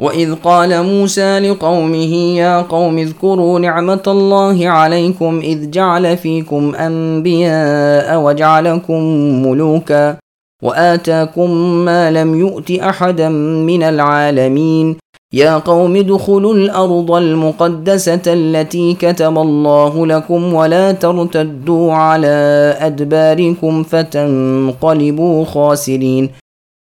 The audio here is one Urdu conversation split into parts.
وَإِذْ قَالَ مُوسَى لِقَوْمِهِ يَا قَوْمِ اذْكُرُوا نِعْمَةَ اللَّهِ عَلَيْكُمْ إِذْ جَعَلَ فِيكُمْ أَنْبِيَاءَ وَجَعَلَكُمْ مُلُوكًا وَآتَاكُمْ مَا لَمْ يُؤْتِ أَحَدًا مِنَ الْعَالَمِينَ يَا قَوْمِ ادْخُلُوا الْأَرْضَ الْمُقَدَّسَةَ الَّتِي كَتَبَ اللَّهُ لَكُمْ وَلَا تَرْتَدُّوا عَلَى أَدْبَارِكُمْ فَتَنْقَلِبُوا خَاسِرِينَ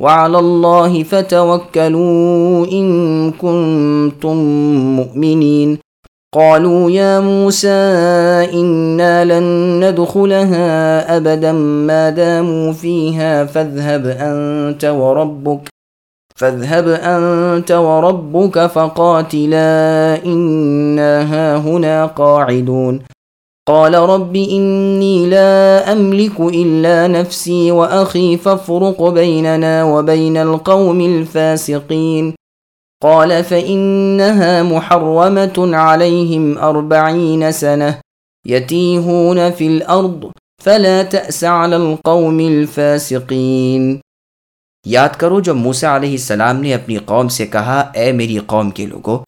وعلى الله فتوكلوا إن كنتم مؤمنين. قالوا يا موسى إنا لن ندخلها أبدا ما داموا فيها فاذهب أنت وربك فاذهب أنت وربك فقاتلا إنا هاهنا قاعدون. قال رب إني لا أملك إلا نفسي وأخي فافرق بيننا وبين القوم الفاسقين. قال فإنها محرمة عليهم أربعين سنة يتيهون في الأرض فلا تأس على القوم الفاسقين. یاد کرو جب موسیٰ علیہ السلام نے اپنی قوم سے کہا اے میری قوم کے لوگو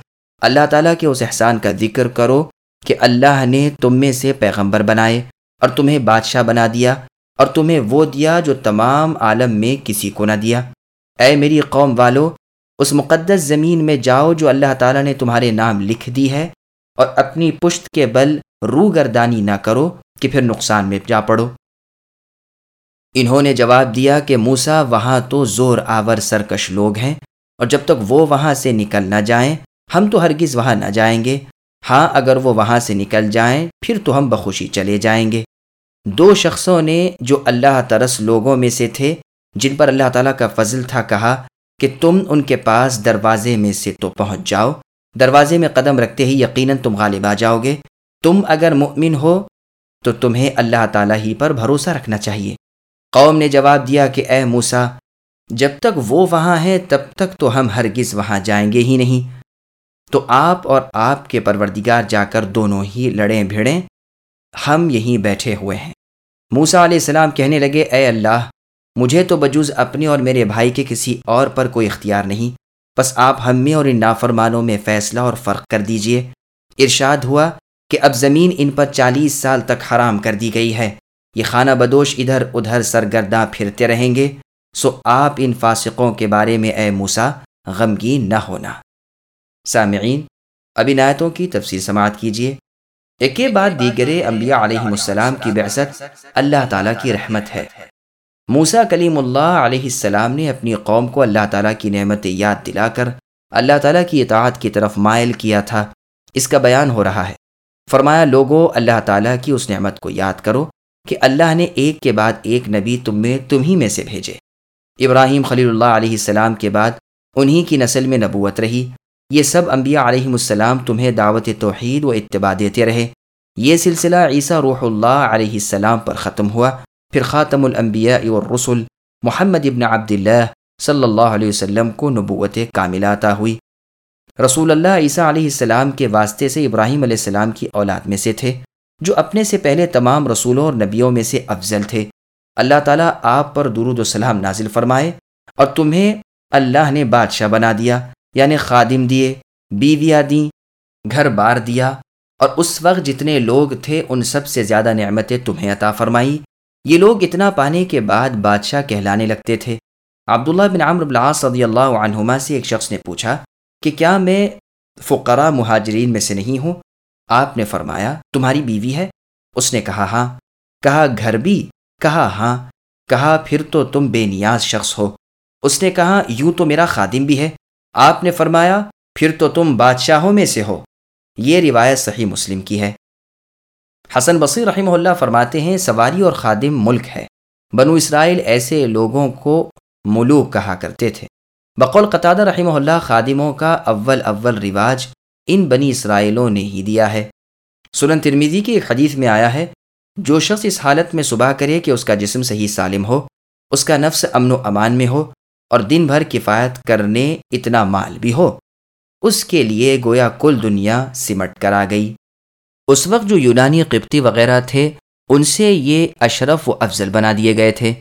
اللہ تعالیٰ کے اس احسان کا ذکر کرو کہ اللہ نے تم میں سے پیغمبر بنائے اور تمہیں بادشاہ بنا دیا اور تمہیں وہ دیا جو تمام عالم میں کسی کو نہ دیا۔ اے میری قوم والو، اس مقدس زمین میں جاؤ جو اللہ تعالیٰ نے تمہارے نام لکھ دی ہے اور اپنی پشت کے بل رو گردانی نہ کرو کہ پھر نقصان میں جا پڑو۔ انہوں نے جواب دیا کہ موسا وہاں تو زور آور سرکش لوگ ہیں اور جب تک وہ وہاں سے نکل نہ جائیں، ہم تو ہرگز وہاں نہ جائیں گے۔ ہاں اگر وہ وہاں سے نکل جائیں، پھر تو ہم بخوشی چلے جائیں گے۔ دو شخصوں نے جو اللہ ترس لوگوں میں سے تھے، جن پر اللہ تعالیٰ کا فضل تھا، کہا کہ تم ان کے پاس دروازے میں سے تو پہنچ جاؤ۔ دروازے میں قدم رکھتے ہی یقیناً تم غالب آ جاؤ گے۔ تم اگر مؤمن ہو، تو تمہیں اللہ تعالیٰ ہی پر بھروسہ رکھنا چاہیے۔ قوم نے جواب دیا کہ، اے موسا جب تک وہ وہاں ہے تب تک تو ہم ہرگز وہاں جائیں گے ہی نہیں۔ تو آپ اور آپ کے پروردگار جا کر دونوں ہی لڑیں، بھیڑیں، ہم یہیں بیٹھے ہوئے ہیں۔ موسا علیہ السلام کہنے لگے، اے اللہ، مجھے تو بجوز اپنے اور میرے بھائی کے کسی اور پر کوئی اختیار نہیں۔ بس آپ ہم میں اور ان نافرمانوں میں فیصلہ اور فرق کر دیجیے۔ ارشاد ہوا کہ اب زمین ان پر چالیس سال تک حرام کر دی گئی ہے۔ یہ خانہ بدوش ادھر ادھر سرگرداں پھرتے رہیں گے۔ سو آپ ان فاسقوں کے بارے میں، اے موسا غمگین نہ ہونا۔ سامعین اب عنایتوں کی تفصیل سماعت کیجیے۔ ایک کے بعد دیگر انبیاء علیہ السلام کی بعثت اللہ تعالیٰ کی رحمت ہے۔ موسا کلیم اللہ علیہ السلام نے اپنی قوم کو اللہ تعالیٰ کی نعمت یاد دلا کر اللہ تعالیٰ کی اطاعت کی طرف مائل کیا تھا۔ اس کا بیان ہو رہا ہے۔ فرمایا لوگوں اللہ تعالیٰ کی اس نعمت کو یاد کرو کہ اللہ نے ایک کے بعد ایک نبی تم میں، تم ہی میں سے بھیجے۔ ابراہیم خلیل اللہ علیہ السلام کے بعد انہی کی نسل میں نبوت رہی۔ یہ سب انبیاء علیہ السلام تمہیں دعوت توحید و اتباع دیتے رہے۔ یہ سلسلہ عیسیٰ روح اللہ علیہ السلام پر ختم ہوا۔ پھر خاتم الانبیاء والرسل محمد ابن عبد اللہ صلی اللہ علیہ وسلم کو نبوت کامل عطا ہوئی۔ رسول اللہ عیسیٰ علیہ السلام کے واسطے سے ابراہیم علیہ السلام کی اولاد میں سے تھے، جو اپنے سے پہلے تمام رسولوں اور نبیوں میں سے افضل تھے۔ اللہ تعالیٰ آپ پر درود و سلام نازل فرمائے اور تمہیں اللہ نے بادشاہ بنا دیا۔ یعنی خادم دیے، بیویاں دیں، گھر بار دیا اور اس وقت جتنے لوگ تھے ان سب سے زیادہ نعمتیں تمہیں عطا فرمائی۔ یہ لوگ اتنا پانے کے بعد بادشاہ کہلانے لگتے تھے۔ عبداللہ بن عمر العاص صدی اللہ عنہما سے ایک شخص نے پوچھا کہ کیا میں فقرا مہاجرین میں سے نہیں ہوں؟ آپ نے فرمایا، تمہاری بیوی ہے؟ اس نے کہا ہاں۔ کہا، گھر بھی؟ کہا ہاں۔ کہا، پھر تو تم بے نیاز شخص ہو۔ اس نے کہا، یوں تو میرا خادم بھی ہے۔ آپ نے فرمایا، پھر تو تم بادشاہوں میں سے ہو۔ یہ روایت صحیح مسلم کی ہے۔ حسن بصیر رحمہ اللہ فرماتے ہیں، سواری اور خادم ملک ہے۔ بنو اسرائیل ایسے لوگوں کو ملوک کہا کرتے تھے۔ بقول قطع رحمہ اللہ خادموں کا اول اول رواج ان بنی اسرائیلوں نے ہی دیا ہے۔ سنن ترمیزی کی ایک حدیث میں آیا ہے، جو شخص اس حالت میں صبح کرے کہ اس کا جسم صحیح سالم ہو، اس کا نفس امن و امان میں ہو اور دن بھر کفایت کرنے اتنا مال بھی ہو۔ اس کے لیے گویا کل دنیا سمٹ کر آ گئی۔ اس وقت جو یونانی قبطی وغیرہ تھے، ان سے یہ اشرف و افضل بنا دیے گئے تھے۔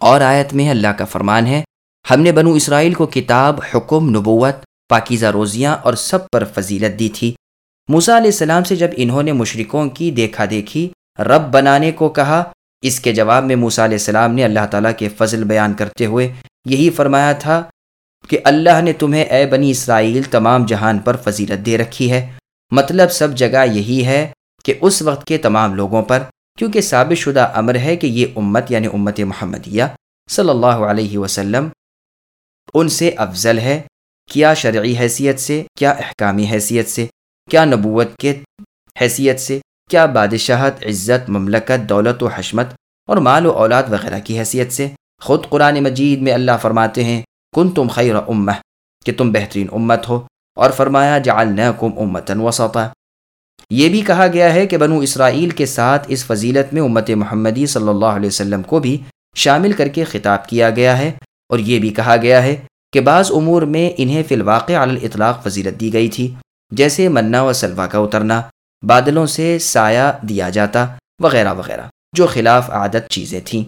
اور آیت میں اللہ کا فرمان ہے، ہم نے بنو اسرائیل کو کتاب، حکم، نبوت، پاکیزہ روزیاں اور سب پر فضیلت دی تھی۔ موسا علیہ السلام سے جب انہوں نے مشرکوں کی دیکھا دیکھی، رب بنانے کو کہا اس کے جواب میں موسا علیہ السلام نے اللہ تعالیٰ کے فضل بیان کرتے ہوئے یہی فرمایا تھا کہ اللہ نے تمہیں اے بنی اسرائیل تمام جہان پر فضیلت دے رکھی ہے۔ مطلب سب جگہ یہی ہے کہ اس وقت کے تمام لوگوں پر، کیونکہ ثابت شدہ امر ہے کہ یہ امت یعنی امت محمدیہ صلی اللہ علیہ وسلم ان سے افضل ہے۔ کیا شرعی حیثیت سے، کیا احکامی حیثیت سے، کیا نبوت کے حیثیت سے کیا بادشاہت، عزت، مملکت، دولت و حشمت اور مال و اولاد وغیرہ کی حیثیت سے؟ خود قرآن مجید میں اللہ فرماتے ہیں کن تم خیر امہ کہ تم بہترین امت ہو، اور فرمایا، جعلناکم امتن وسطا یہ بھی کہا گیا ہے کہ بنو اسرائیل کے ساتھ اس فضیلت میں امت محمدی صلی اللہ علیہ وسلم کو بھی شامل کر کے خطاب کیا گیا ہے، اور یہ بھی کہا گیا ہے کہ بعض امور میں انہیں فی الواقع علی الاطلاق فضیلت دی گئی تھی، جیسے منا و سلوا کا اترنا بادلوں سے سایہ دیا جاتا، وغیرہ وغیرہ۔ جو خلاف عادت چیزیں تھیں۔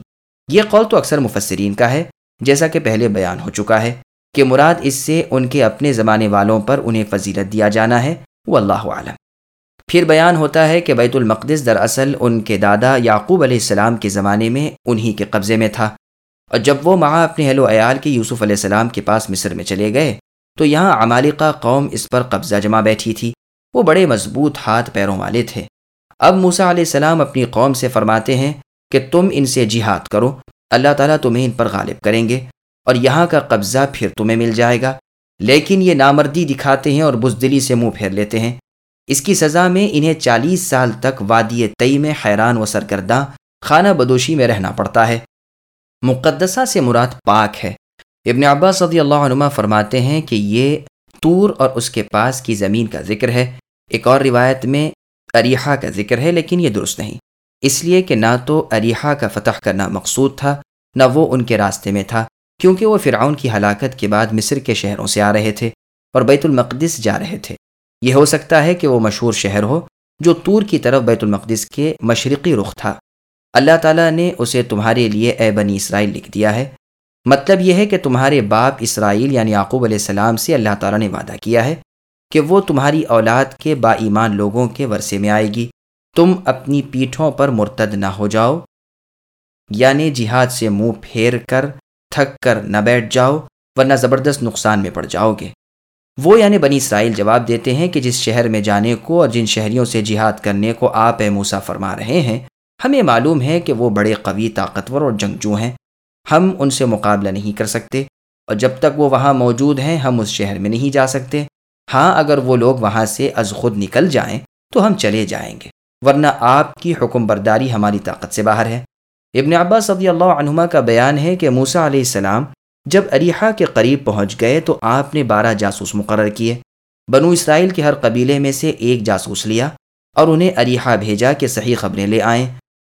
یہ قول تو اکثر مفسرین کا ہے، جیسا کہ پہلے بیان ہو چکا ہے کہ مراد اس سے ان کے اپنے زمانے والوں پر انہیں فضیلت دیا جانا ہے وہ اللہ عالم پھر بیان ہوتا ہے کہ بیت المقدس دراصل ان کے دادا یعقوب علیہ السلام کے زمانے میں انہی کے قبضے میں تھا۔ اور جب وہ ماں اپنے اہل و عیال کے یوسف علیہ السلام کے پاس مصر میں چلے گئے، تو یہاں عمالقہ قوم اس پر قبضہ جمع بیٹھی تھی۔ وہ بڑے مضبوط ہاتھ پیروں والے تھے۔ اب موسا علیہ السلام اپنی قوم سے فرماتے ہیں کہ تم ان سے جہاد کرو، اللہ تعالیٰ تمہیں ان پر غالب کریں گے اور یہاں کا قبضہ پھر تمہیں مل جائے گا۔ لیکن یہ نامردی دکھاتے ہیں اور بزدلی سے منہ پھیر لیتے ہیں۔ اس کی سزا میں انہیں چالیس سال تک وادی تئی میں حیران و سرکردہ خانہ بدوشی میں رہنا پڑتا ہے۔ مقدسہ سے مراد پاک ہے۔ ابن عباس صدی اللہ عنہ فرماتے ہیں کہ یہ طور اور اس کے پاس کی زمین کا ذکر ہے۔ ایک اور روایت میں اریحا کا ذکر ہے، لیکن یہ درست نہیں۔ اس لیے کہ نہ تو اریحا کا فتح کرنا مقصود تھا، نہ وہ ان کے راستے میں تھا، کیونکہ وہ فرعون کی ہلاکت کے بعد مصر کے شہروں سے آ رہے تھے اور بیت المقدس جا رہے تھے۔ یہ ہو سکتا ہے کہ وہ مشہور شہر ہو جو طور کی طرف بیت المقدس کے مشرقی رخ تھا۔ اللہ تعالیٰ نے اسے تمہارے لیے اے بنی اسرائیل لکھ دیا ہے۔ مطلب یہ ہے کہ تمہارے باپ اسرائیل یعنی یعقوب علیہ السلام سے اللہ تعالیٰ نے وعدہ کیا ہے۔ کہ وہ تمہاری اولاد کے با ایمان لوگوں کے ورثے میں آئے گی۔ تم اپنی پیٹھوں پر مرتد نہ ہو جاؤ یعنی جہاد سے منہ پھیر کر، تھک کر نہ بیٹھ جاؤ، ورنہ زبردست نقصان میں پڑ جاؤ گے۔ وہ یعنی بنی اسرائیل جواب دیتے ہیں کہ جس شہر میں جانے کو اور جن شہریوں سے جہاد کرنے کو آپ موسا فرما رہے ہیں، ہمیں معلوم ہے کہ وہ بڑے قوی طاقتور اور جنگجو ہیں۔ ہم ان سے مقابلہ نہیں کر سکتے، اور جب تک وہ وہاں موجود ہیں، ہم اس شہر میں نہیں جا سکتے۔ ہاں اگر وہ لوگ وہاں سے از خود نکل جائیں تو ہم چلے جائیں گے، ورنہ آپ کی حکم برداری ہماری طاقت سے باہر ہے۔ ابن عباس صدی اللہ عنہما کا بیان ہے کہ موسا علیہ السلام جب اریحا کے قریب پہنچ گئے تو آپ نے بارہ جاسوس مقرر کیے۔ بنو اسرائیل کے ہر قبیلے میں سے ایک جاسوس لیا اور انہیں اریحا بھیجا کہ صحیح خبریں لے آئیں۔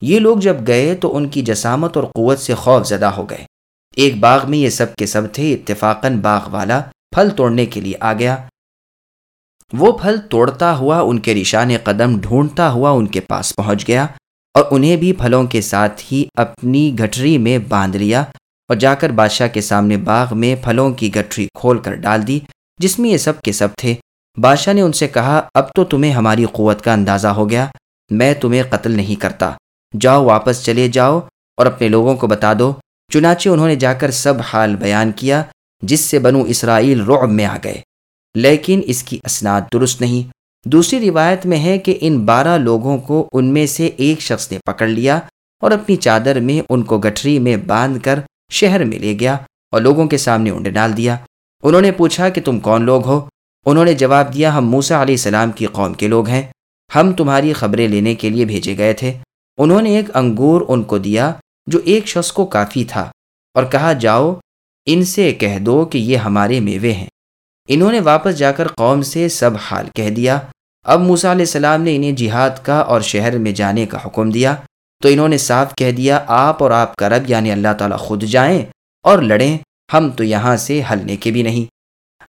یہ لوگ جب گئے تو ان کی جسامت اور قوت سے خوف زدہ ہو گئے۔ ایک باغ میں یہ سب کے سب تھے، اتفاقاً باغ والا پھل توڑنے کے لیے آ گیا۔ وہ پھل توڑتا ہوا ان کے رشان قدم ڈھونڈتا ہوا ان کے پاس پہنچ گیا اور انہیں بھی پھلوں کے ساتھ ہی اپنی گٹری میں باندھ لیا اور جا کر بادشاہ کے سامنے باغ میں پھلوں کی گٹری کھول کر ڈال دی، جس میں یہ سب کے سب تھے۔ بادشاہ نے ان سے کہا، اب تو تمہیں ہماری قوت کا اندازہ ہو گیا، میں تمہیں قتل نہیں کرتا۔ جاؤ واپس چلے جاؤ اور اپنے لوگوں کو بتا دو۔ چنانچہ انہوں نے جا کر سب حال بیان کیا، جس سے بنو اسرائیل رعب میں آ گئے۔ لیکن اس کی اسناد درست نہیں۔ دوسری روایت میں ہے کہ ان بارہ لوگوں کو ان میں سے ایک شخص نے پکڑ لیا اور اپنی چادر میں ان کو گٹھری میں باندھ کر شہر میں لے گیا اور لوگوں کے سامنے انڈے ڈال دیا۔ انہوں نے پوچھا کہ تم کون لوگ ہو؟ انہوں نے جواب دیا، ہم موسا علیہ السلام کی قوم کے لوگ ہیں۔ ہم تمہاری خبریں لینے کے لیے بھیجے گئے تھے۔ انہوں نے ایک انگور ان کو دیا جو ایک شخص کو کافی تھا اور کہا، جاؤ، ان سے کہہ دو کہ یہ ہمارے میوے ہیں۔ انہوں نے واپس جا کر قوم سے سب حال کہہ دیا۔ اب موسیٰ علیہ السلام نے انہیں جہاد کا اور شہر میں جانے کا حکم دیا۔ تو انہوں نے صاف کہہ دیا، آپ اور آپ کا رب یعنی اللہ تعالیٰ خود جائیں اور لڑیں، ہم تو یہاں سے ہلنے کے بھی نہیں۔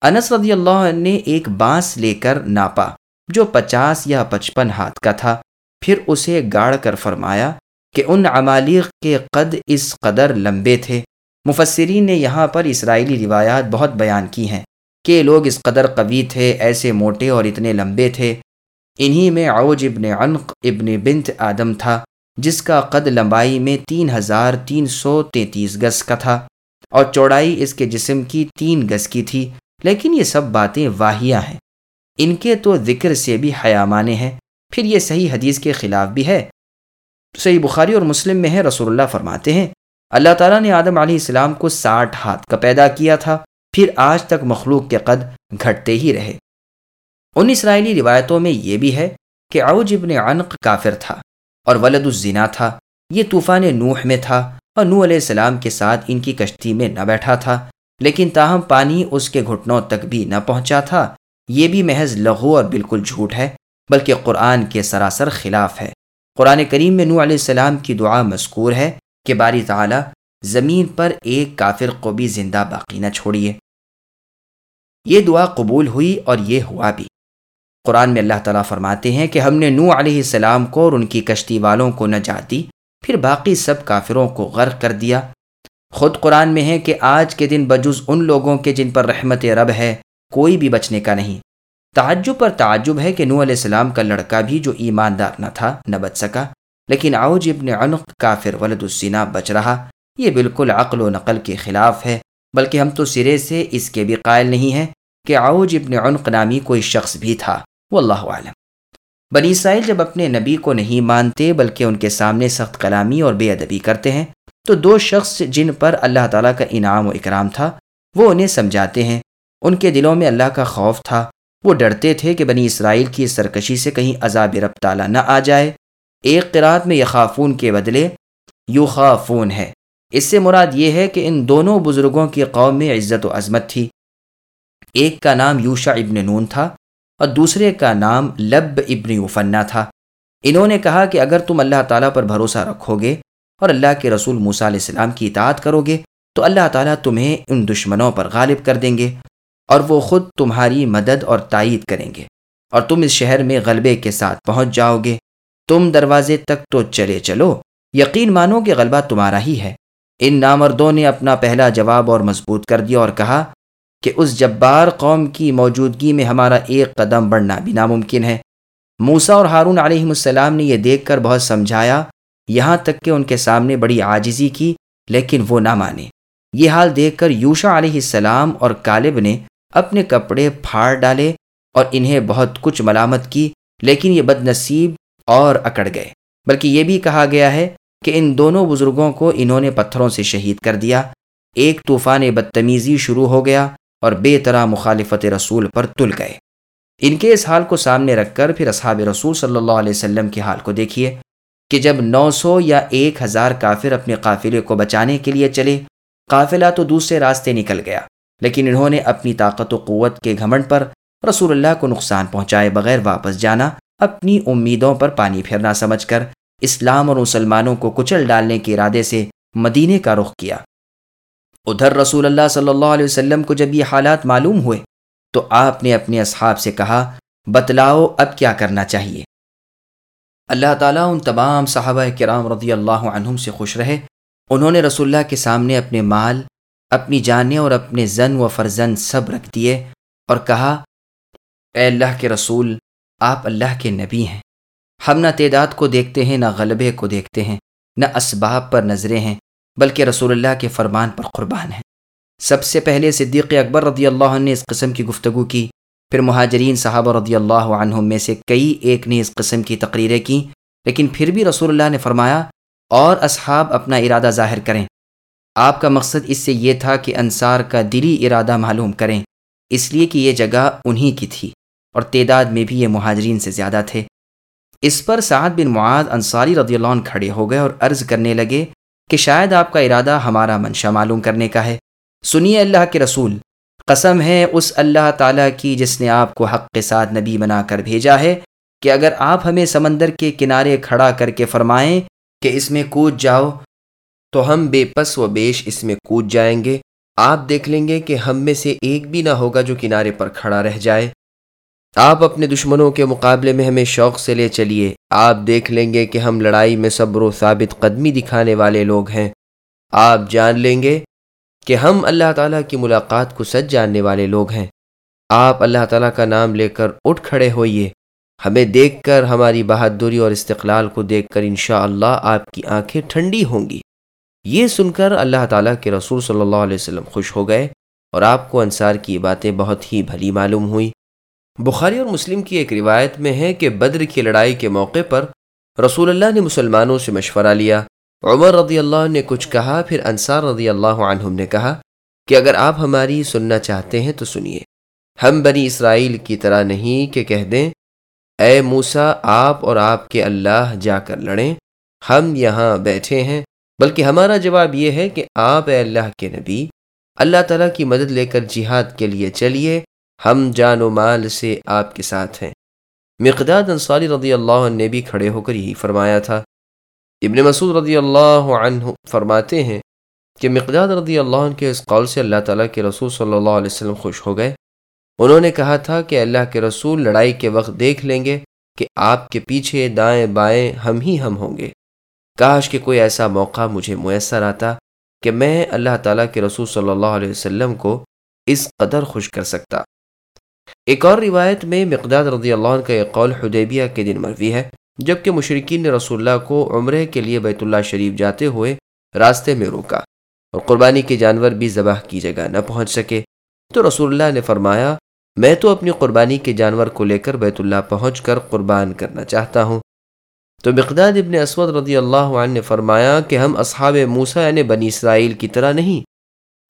انس رضی اللہ نے ایک بانس لے کر ناپا، جو پچاس یا پچپن ہاتھ کا تھا۔ پھر اسے گاڑ کر فرمایا کہ ان عمالیق کے قد اس قدر لمبے تھے۔ مفسرین نے یہاں پر اسرائیلی روایات بہت بیان کی ہیں۔ کہ لوگ اس قدر قوی تھے، ایسے موٹے اور اتنے لمبے تھے۔ انہی میں عوج ابن عنق ابن بنت آدم تھا، جس کا قد لمبائی میں تین ہزار تین سو تینتیس گز کا تھا۔ اور چوڑائی اس کے جسم کی تین گز کی تھی، لیکن یہ سب باتیں واہیہ ہیں۔ ان کے تو ذکر سے بھی حیامانے ہیں۔ پھر یہ صحیح حدیث کے خلاف بھی ہے۔ صحیح بخاری اور مسلم میں ہے، رسول اللہ فرماتے ہیں، اللہ تعالیٰ نے آدم علیہ السلام کو ساٹھ ہاتھ کا پیدا کیا تھا۔ پھر آج تک مخلوق کے قد گھٹتے ہی رہے۔ ان اسرائیلی روایتوں میں یہ بھی ہے کہ اوج ابن عنق کافر تھا اور ولد الزنا تھا۔ یہ طوفان نوح میں تھا اور نوح علیہ السلام کے ساتھ ان کی کشتی میں نہ بیٹھا تھا، لیکن تاہم پانی اس کے گھٹنوں تک بھی نہ پہنچا تھا۔ یہ بھی محض لغو اور بالکل جھوٹ ہے، بلکہ قرآن کے سراسر خلاف ہے۔ قرآن کریم میں نوح علیہ السلام کی دعا مذکور ہے کہ باری تعالیٰ زمین پر ایک کافر کو بھی زندہ باقی نہ چھوڑیے۔ یہ دعا قبول ہوئی اور یہ ہوا بھی۔ قرآن میں اللہ تعالیٰ فرماتے ہیں کہ ہم نے نو علیہ السلام کو اور ان کی کشتی والوں کو نجات دی، پھر باقی سب کافروں کو غرق کر دیا۔ خود قرآن میں ہے کہ آج کے دن بجز ان لوگوں کے جن پر رحمت رب ہے، کوئی بھی بچنے کا نہیں۔ تعجب پر تعجب ہے کہ نو علیہ السلام کا لڑکا بھی جو ایماندار نہ تھا، نہ بچ سکا، لیکن آؤج ابن عنق کافر ولد السینہ بچ رہا۔ یہ بالکل عقل و نقل کے خلاف ہے۔ بلکہ ہم تو سرے سے اس کے بھی قائل نہیں ہیں کہ آؤج ابن عنق نامی کوئی شخص بھی تھا۔ وہ اللہ عالم بنی اسرائیل جب اپنے نبی کو نہیں مانتے بلکہ ان کے سامنے سخت کلامی اور بے ادبی کرتے ہیں، تو دو شخص جن پر اللہ تعالیٰ کا انعام و اکرام تھا، وہ انہیں سمجھاتے ہیں۔ ان کے دلوں میں اللہ کا خوف تھا۔ وہ ڈرتے تھے کہ بنی اسرائیل کی سرکشی سے کہیں عذاب رب تعالیٰ نہ آ جائے۔ ایک قرات میں یخافون کے بدلے یو خافون ہے۔ اس سے مراد یہ ہے کہ ان دونوں بزرگوں کی قوم میں عزت و عظمت تھی۔ ایک کا نام یوشا ابن نون تھا اور دوسرے کا نام لب ابن یوفنا تھا۔ انہوں نے کہا کہ اگر تم اللہ تعالیٰ پر بھروسہ رکھو گے اور اللہ کے رسول موسیٰ علیہ السلام کی اطاعت کرو گے تو اللہ تعالیٰ تمہیں ان دشمنوں پر غالب کر دیں گے اور وہ خود تمہاری مدد اور تائید کریں گے اور تم اس شہر میں غلبے کے ساتھ پہنچ جاؤ گے تم دروازے تک تو چلے چلو۔ یقین مانو کہ غلبہ تمہارا ہی ہے۔ ان نامردوں نے اپنا پہلا جواب اور مضبوط کر دیا اور کہا کہ اس جبار قوم کی موجودگی میں ہمارا ایک قدم بڑھنا بھی ناممکن ہے۔ موسا اور ہارون علیہ السلام نے یہ دیکھ کر بہت سمجھایا، یہاں تک کہ ان کے سامنے بڑی عاجزی کی، لیکن وہ نہ مانے۔ یہ حال دیکھ کر یوشا علیہ السلام اور کالب نے اپنے کپڑے پھاڑ ڈالے اور انہیں بہت کچھ ملامت کی، لیکن یہ بد نصیب اور اکڑ گئے۔ بلکہ یہ بھی کہا گیا ہے کہ ان دونوں بزرگوں کو انہوں نے پتھروں سے شہید کر دیا۔ ایک طوفان بدتمیزی شروع ہو گیا اور بے طرح مخالفت رسول پر تل گئے۔ ان کے اس حال کو سامنے رکھ کر پھر اصحاب رسول صلی اللہ علیہ وسلم کے حال کو دیکھیے کہ جب نو سو یا ایک ہزار کافر اپنے قافلے کو بچانے کے لیے چلے، قافلہ تو دوسرے راستے نکل گیا، لیکن انہوں نے اپنی طاقت و قوت کے گھمنڈ پر رسول اللہ کو نقصان پہنچائے بغیر واپس جانا، اپنی امیدوں پر پانی پھرنا سمجھ کر اسلام اور مسلمانوں کو کچل ڈالنے کے ارادے سے مدینے کا رخ کیا۔ ادھر رسول اللہ صلی اللہ علیہ وسلم کو جب یہ حالات معلوم ہوئے، تو آپ نے اپنے اصحاب سے کہا، بتلاؤ اب کیا کرنا چاہیے۔ اللہ تعالیٰ ان تمام صحابہ کرام رضی اللہ عنہم سے خوش رہے۔ انہوں نے رسول اللہ کے سامنے اپنے مال، اپنی جانیں اور اپنے زن و فرزن سب رکھ دیے اور کہا، اے اللہ کے رسول، آپ اللہ کے نبی ہیں۔ ہم نہ تعداد کو دیکھتے ہیں، نہ غلبے کو دیکھتے ہیں، نہ اسباب پر نظریں ہیں، بلکہ رسول اللہ کے فرمان پر قربان ہیں۔ سب سے پہلے صدیق اکبر رضی اللہ عنہ نے اس قسم کی گفتگو کی، پھر مہاجرین صحابہ رضی اللہ عنہ میں سے کئی ایک نے اس قسم کی تقریریں کیں لیکن پھر بھی رسول اللہ نے فرمایا، اور اصحاب اپنا ارادہ ظاہر کریں۔ آپ کا مقصد اس سے یہ تھا کہ انصار کا دلی ارادہ معلوم کریں۔ اس لیے کہ یہ جگہ انہی کی تھی، اور تعداد میں بھی یہ مہاجرین سے زیادہ تھے۔ اس پر سعد بن معاد انصاری رضی اللہ عنہ کھڑے ہو گئے اور عرض کرنے لگے کہ شاید آپ کا ارادہ ہمارا منشا معلوم کرنے کا ہے۔ سنیے اللہ کے رسول، قسم ہے اس اللہ تعالیٰ کی جس نے آپ کو حق کے ساتھ نبی بنا کر بھیجا ہے کہ اگر آپ ہمیں سمندر کے کنارے کھڑا کر کے فرمائیں کہ اس میں کود جاؤ، تو ہم بے پس و بیش اس میں کود جائیں گے۔ آپ دیکھ لیں گے کہ ہم میں سے ایک بھی نہ ہوگا جو کنارے پر کھڑا رہ جائے۔ آپ اپنے دشمنوں کے مقابلے میں ہمیں شوق سے لے چلیے۔ آپ دیکھ لیں گے کہ ہم لڑائی میں صبر و ثابت قدمی دکھانے والے لوگ ہیں۔ آپ جان لیں گے کہ ہم اللہ تعالیٰ کی ملاقات کو سچ جاننے والے لوگ ہیں۔ آپ اللہ تعالیٰ کا نام لے کر اٹھ کھڑے ہوئیے۔ ہمیں دیکھ کر ہماری بہادری اور استقلال کو دیکھ کر انشاءاللہ اللہ آپ کی آنکھیں ٹھنڈی ہوں گی۔ یہ سن کر اللہ تعالیٰ کے رسول صلی اللہ علیہ وسلم خوش ہو گئے اور آپ کو انصار کی باتیں بہت ہی بھلی معلوم ہوئی بخاری اور مسلم کی ایک روایت میں ہے کہ بدر کی لڑائی کے موقع پر رسول اللہ نے مسلمانوں سے مشورہ لیا۔ عمر رضی اللہ نے کچھ کہا، پھر انصار رضی اللہ عنہم نے کہا کہ اگر آپ ہماری سننا چاہتے ہیں تو سنیے۔ ہم بنی اسرائیل کی طرح نہیں کہ کہہ دیں، اے موسا آپ اور آپ کے اللہ جا کر لڑیں۔ ہم یہاں بیٹھے ہیں۔ بلکہ ہمارا جواب یہ ہے کہ آپ اے اللہ کے نبی، اللہ تعالیٰ کی مدد لے کر جہاد کے لیے چلیے۔ ہم جان و مال سے آپ کے ساتھ ہیں۔ مقداد انصاری رضی اللہ عنہ نے بھی کھڑے ہو کر یہی فرمایا تھا۔ ابن مسعود رضی اللہ عنہ فرماتے ہیں کہ مقداد رضی اللہ عنہ کے اس قول سے اللہ تعالیٰ کے رسول صلی اللہ علیہ وسلم خوش ہو گئے۔ انہوں نے کہا تھا کہ اللہ کے رسول لڑائی کے وقت دیکھ لیں گے کہ آپ کے پیچھے دائیں بائیں ہم ہی ہم ہوں گے۔ کاش کہ کوئی ایسا موقع مجھے میسر آتا کہ میں اللہ تعالیٰ کے رسول صلی اللہ علیہ وسلم کو اس قدر خوش کر سکتا۔ ایک اور روایت میں مقداد رضی اللہ عنہ کا ایک قول حدیبیہ کے دن مروی ہے، جبکہ مشرقین نے رسول اللہ کو عمرے کے لیے بیت اللہ شریف جاتے ہوئے راستے میں روکا اور قربانی کے جانور بھی ذبح کی جگہ نہ پہنچ سکے۔ تو رسول اللہ نے فرمایا، میں تو اپنی قربانی کے جانور کو لے کر بیت اللہ پہنچ کر قربان کرنا چاہتا ہوں۔ تو مقداد ابن اسود رضی اللہ عنہ نے فرمایا کہ ہم اصحاب موسا یعنی بنی اسرائیل کی طرح نہیں،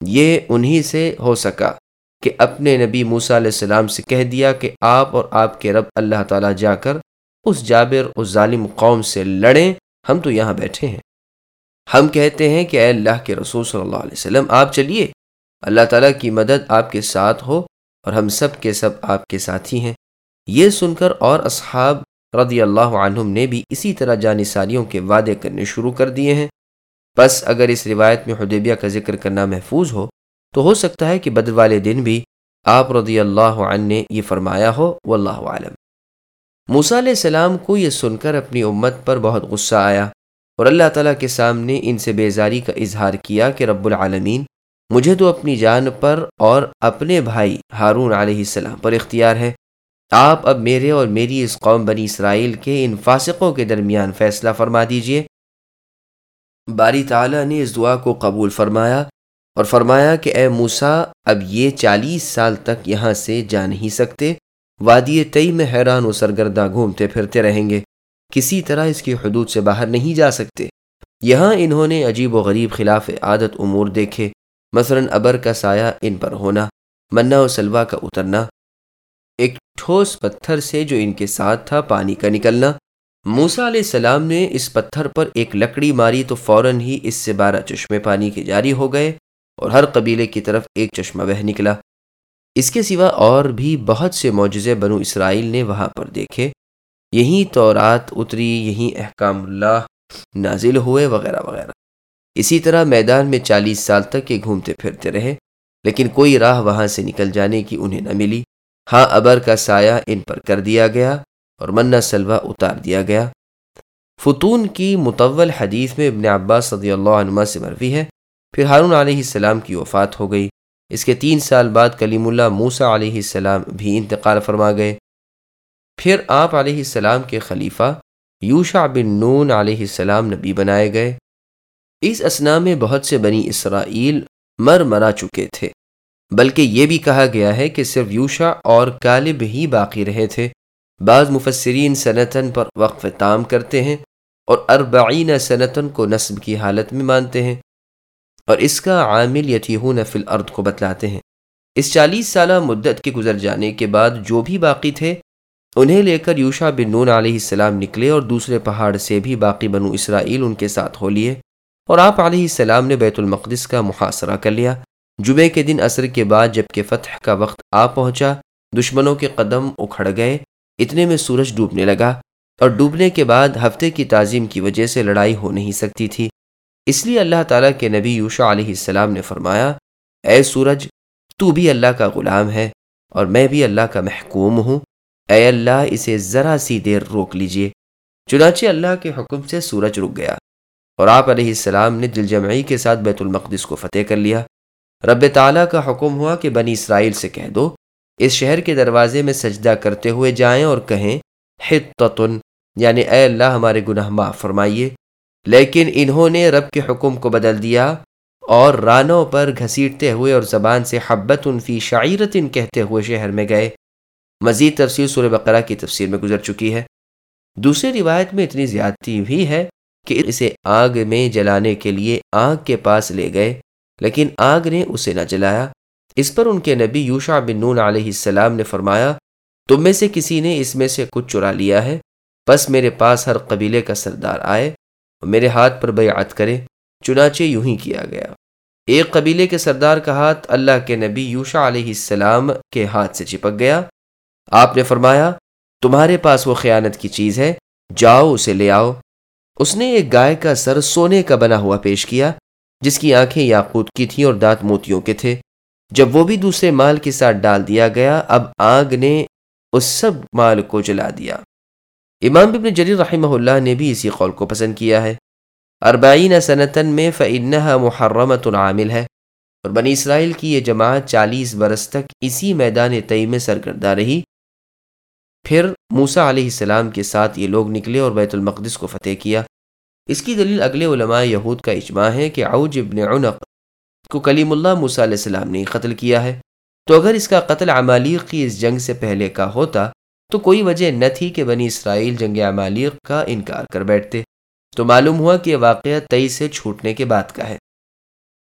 یہ انہی سے ہو سکا۔ کہ اپنے نبی موسیٰ علیہ السلام سے کہہ دیا کہ آپ اور آپ کے رب اللہ تعالیٰ جا کر اس جابر، اس ظالم قوم سے لڑیں، ہم تو یہاں بیٹھے ہیں۔ ہم کہتے ہیں کہ اے اللہ کے رسول صلی اللہ علیہ وسلم، آپ چلیے۔ اللہ تعالیٰ کی مدد آپ کے ساتھ ہو اور ہم سب کے سب آپ کے ساتھی ہیں۔ یہ سن کر اور اصحاب رضی اللہ عنہم نے بھی اسی طرح جانصاریوں کے وعدے کرنے شروع کر دیے ہیں۔ بس اگر اس روایت میں حدیبیہ کا ذکر کرنا محفوظ ہو تو ہو سکتا ہے کہ بدر والے دن بھی آپ رضی اللہ عنہ نے یہ فرمایا ہو، واللہ عالم موسیٰ علیہ السلام کو یہ سن کر اپنی امت پر بہت غصہ آیا اور اللہ تعالیٰ کے سامنے ان سے بیزاری کا اظہار کیا کہ رب العالمین، مجھے تو اپنی جان پر اور اپنے بھائی ہارون علیہ السلام پر اختیار ہے۔ آپ اب میرے اور میری اس قوم بنی اسرائیل کے ان فاسقوں کے درمیان فیصلہ فرما دیجیے۔ باری تعالیٰ نے اس دعا کو قبول فرمایا اور فرمایا کہ اے موسا اب یہ چالیس سال تک یہاں سے جا نہیں سکتے۔ وادی تئی میں حیران و سرگردہ گھومتے پھرتے رہیں گے۔ کسی طرح اس کی حدود سے باہر نہیں جا سکتے۔ یہاں انہوں نے عجیب و غریب خلاف عادت امور دیکھے۔ مثلا ابر کا سایہ ان پر ہونا، منا و سلوا کا اترنا۔ ایک ٹھوس پتھر سے جو ان کے ساتھ تھا پانی کا نکلنا۔ موسا علیہ السلام نے اس پتھر پر ایک لکڑی ماری تو فوراً ہی اس سے بارہ چشمے پانی کے جاری ہو گئے۔ اور ہر قبیلے کی طرف ایک چشمہ بہ نکلا۔ اس کے سوا اور بھی بہت سے معجزے بنو اسرائیل نے وہاں پر دیکھے۔ یہیں تورات اتری یہیں احکام اللہ نازل ہوئے وغیرہ وغیرہ۔ اسی طرح میدان میں چالیس سال تک یہ گھومتے پھرتے رہے، لیکن کوئی راہ وہاں سے نکل جانے کی انہیں نہ ملی۔ ہاں ابر کا سایہ ان پر کر دیا گیا اور منا سلوا اتار دیا گیا۔ فتون کی متول حدیث میں ابن عباس صدی اللہ عنہ سے مروی ہے۔ پھر ہارون علیہ السلام کی وفات ہو گئی۔ اس کے تین سال بعد کلیم اللہ موسا علیہ السلام بھی انتقال فرما گئے۔ پھر آپ علیہ السلام کے خلیفہ یوشا بن نون علیہ السلام نبی بنائے گئے۔ اس اسنا میں بہت سے بنی اسرائیل مر مرا چکے تھے۔ بلکہ یہ بھی کہا گیا ہے کہ صرف یوشا اور کالب ہی باقی رہے تھے۔ بعض مفسرین صنعتن پر وقف تام کرتے ہیں اور اربعین صنعتن کو نصب کی حالت میں مانتے ہیں۔ اور اس کا عامل یتیہون فی الارض کو بتلاتے ہیں۔ اس چالیس سالہ مدت کے گزر جانے کے بعد جو بھی باقی تھے، انہیں لے کر یوشا بن نون علیہ السلام نکلے اور دوسرے پہاڑ سے بھی باقی بنو اسرائیل ان کے ساتھ ہو لیے۔ اور آپ علیہ السلام نے بیت المقدس کا محاصرہ کر لیا۔ جمعے کے دن عصر کے بعد جبکہ فتح کا وقت آ پہنچا، دشمنوں کے قدم اکھڑ گئے۔ اتنے میں سورج ڈوبنے لگا اور ڈوبنے کے بعد ہفتے کی تعظیم کی وجہ سے لڑائی ہو نہیں سکتی تھی۔ اس لیے اللہ تعالیٰ کے نبی یوشا علیہ السلام نے فرمایا، اے سورج، تو بھی اللہ کا غلام ہے اور میں بھی اللہ کا محکوم ہوں۔ اے اللہ، اسے ذرا سی دیر روک لیجیے۔ چنانچہ اللہ کے حکم سے سورج رک گیا اور آپ علیہ السلام نے دل جمعی کے ساتھ بیت المقدس کو فتح کر لیا۔ رب تعالیٰ کا حکم ہوا کہ بنی اسرائیل سے کہہ دو، اس شہر کے دروازے میں سجدہ کرتے ہوئے جائیں اور کہیں حتتن یعنی اے اللہ، ہمارے گناہ معاف فرمائیے۔ لیکن انہوں نے رب کے حکم کو بدل دیا اور رانوں پر گھسیٹتے ہوئے اور زبان سے حبت فی شاعرت کہتے ہوئے شہر میں گئے۔ مزید تفصیل سورہ بقرہ کی تفسیر میں گزر چکی ہے۔ دوسری روایت میں اتنی زیادتی بھی ہے کہ اسے آگ میں جلانے کے لیے آگ کے پاس لے گئے، لیکن آگ نے اسے نہ جلایا۔ اس پر ان کے نبی یوشا بن نون علیہ السلام نے فرمایا، تم میں سے کسی نے اس میں سے کچھ چرا لیا ہے؟ بس میرے پاس ہر قبیلے کا سردار آئے۔ میرے ہاتھ پر بیعت کرے، چنانچہ یوں ہی کیا گیا۔ ایک قبیلے کے سردار کا ہاتھ اللہ کے نبی یوشا علیہ السلام کے ہاتھ سے چپک گیا۔ آپ نے فرمایا، تمہارے پاس وہ خیانت کی چیز ہے، جاؤ اسے لے آؤ۔ اس نے ایک گائے کا سر سونے کا بنا ہوا پیش کیا، جس کی آنکھیں یاقوت کی تھیں اور دانت موتیوں کے تھے۔ جب وہ بھی دوسرے مال کے ساتھ ڈال دیا گیا، اب آگ نے اس سب مال کو جلا دیا۔ امام ابن جریر رحمہ اللہ نے بھی اسی قول کو پسند کیا ہے۔ اربعین سنتن میں فعنحا محرمت العامل ہے۔ اور بنی اسرائیل کی یہ جماعت چالیس برس تک اسی میدان طی میں سرگردہ رہی۔ پھر موسا علیہ السلام کے ساتھ یہ لوگ نکلے اور بیت المقدس کو فتح کیا۔ اس کی دلیل اگلے علماء یہود کا اجماع ہے کہ عوج ابن عنق کو کلیم اللہ موسیٰ علیہ السلام نے قتل کیا ہے۔ تو اگر اس کا قتل عمالیق کی اس جنگ سے پہلے کا ہوتا تو کوئی وجہ نہ تھی کہ بنی اسرائیل جنگ عمالیق کا انکار کر بیٹھتے۔ تو معلوم ہوا کہ یہ واقعہ تئی سے چھوٹنے کے بعد کا ہے۔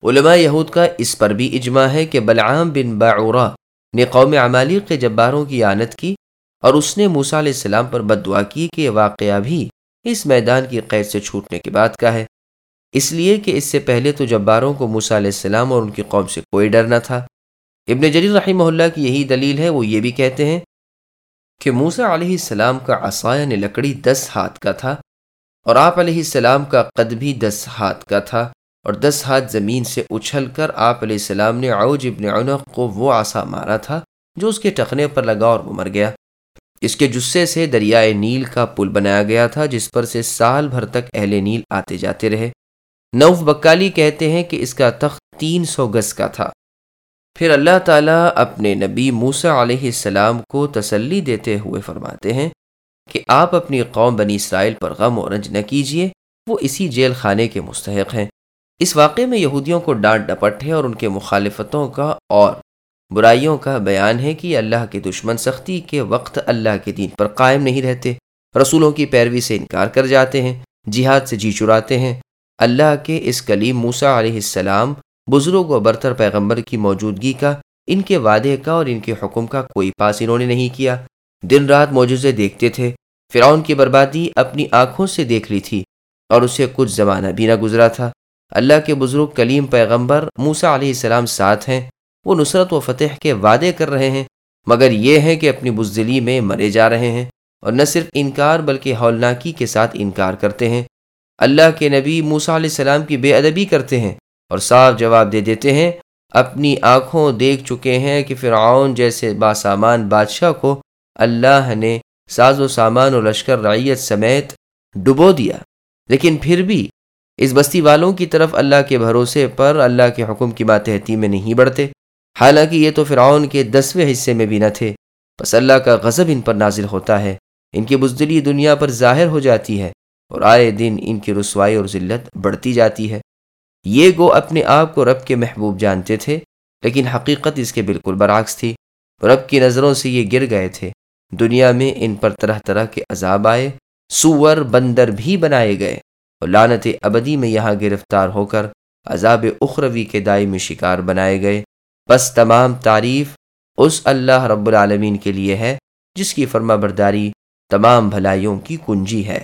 علماء یہود کا اس پر بھی اجماع ہے کہ بلعام بن باعورا نے قوم عمالیق کے جباروں کی آنت کی اور اس نے موسیٰ علیہ السلام پر بد دعا کی کہ یہ واقعہ بھی اس میدان کی قید سے چھوٹنے کے بعد کا ہے۔ اس لیے کہ اس سے پہلے تو جباروں کو موسیٰ علیہ السلام اور ان کی قوم سے کوئی ڈر نہ تھا۔ ابن جریر رحمہ اللہ کی یہی دلیل ہے، وہ یہ بھی کہتے ہیں کہ موسیٰ علیہ السلام کا عصایہ لکڑی دس ہاتھ کا تھا اور آپ علیہ السلام کا قد بھی دس ہاتھ کا تھا اور دس ہاتھ زمین سے اچھل کر آپ علیہ السلام نے عوج ابن عنق کو وہ آسا مارا تھا جو اس کے ٹخنے پر لگا اور وہ مر گیا۔ اس کے جسے سے دریائے نیل کا پل بنایا گیا تھا جس پر سے سال بھر تک اہل نیل آتے جاتے رہے۔ نوف بکالی کہتے ہیں کہ اس کا تخت تین سو گز کا تھا۔ پھر اللہ تعالیٰ اپنے نبی موسا علیہ السلام کو تسلی دیتے ہوئے فرماتے ہیں کہ آپ اپنی قوم بنی اسرائیل پر غم و رنج نہ کیجیے وہ اسی جیل خانے کے مستحق ہیں۔ اس واقعے میں یہودیوں کو ڈانٹ ڈپٹ ہے اور ان کے مخالفتوں کا اور برائیوں کا بیان ہے کہ اللہ کے دشمن سختی کے وقت اللہ کے دین پر قائم نہیں رہتے۔ رسولوں کی پیروی سے انکار کر جاتے ہیں، جہاد سے جی چراتے ہیں۔ اللہ کے اس کلیم موسا علیہ السلام بزرگ و برتر پیغمبر کی موجودگی کا، ان کے وعدے کا اور ان کے حکم کا کوئی پاس انہوں نے نہیں کیا۔ دن رات موجودے دیکھتے تھے۔ فرعون کی بربادی اپنی آنکھوں سے دیکھ لی تھی اور اسے کچھ زمانہ بھی نہ گزرا تھا۔ اللہ کے بزرگ کلیم پیغمبر موسا علیہ السلام ساتھ ہیں۔ وہ نصرت و فتح کے وعدے کر رہے ہیں، مگر یہ ہے کہ اپنی بزدلی میں مرے جا رہے ہیں اور نہ صرف انکار بلکہ ہولناکی کے ساتھ انکار کرتے ہیں۔ اللہ کے نبی موسا علیہ السلام کی بے ادبی کرتے ہیں۔ اور صاف جواب دے دیتے ہیں، اپنی آنکھوں دیکھ چکے ہیں کہ فرعون جیسے باسامان بادشاہ کو اللہ نے ساز و سامان و لشکر رعیت سمیت ڈبو دیا۔ لیکن پھر بھی اس بستی والوں کی طرف اللہ کے بھروسے پر اللہ کے حکم کی ماتحتی میں نہیں بڑھتے۔ حالانکہ یہ تو فرعون کے دسویں حصے میں بھی نہ تھے۔ بس اللہ کا غضب ان پر نازل ہوتا ہے۔ ان کی بزدلی دنیا پر ظاہر ہو جاتی ہے اور آئے دن ان کی رسوائی اور ذلت بڑھتی جاتی ہے۔ یہ گو اپنے آپ کو رب کے محبوب جانتے تھے، لیکن حقیقت اس کے بالکل برعکس تھی۔ رب کی نظروں سے یہ گر گئے تھے۔ دنیا میں ان پر طرح طرح کے عذاب آئے، سور بندر بھی بنائے گئے اور لانت ابدی میں یہاں گرفتار ہو کر عذاب اخروی کے دائمی شکار بنائے گئے۔ بس تمام تعریف اس اللہ رب العالمین کے لیے ہے، جس کی فرما برداری تمام بھلائیوں کی کنجی ہے۔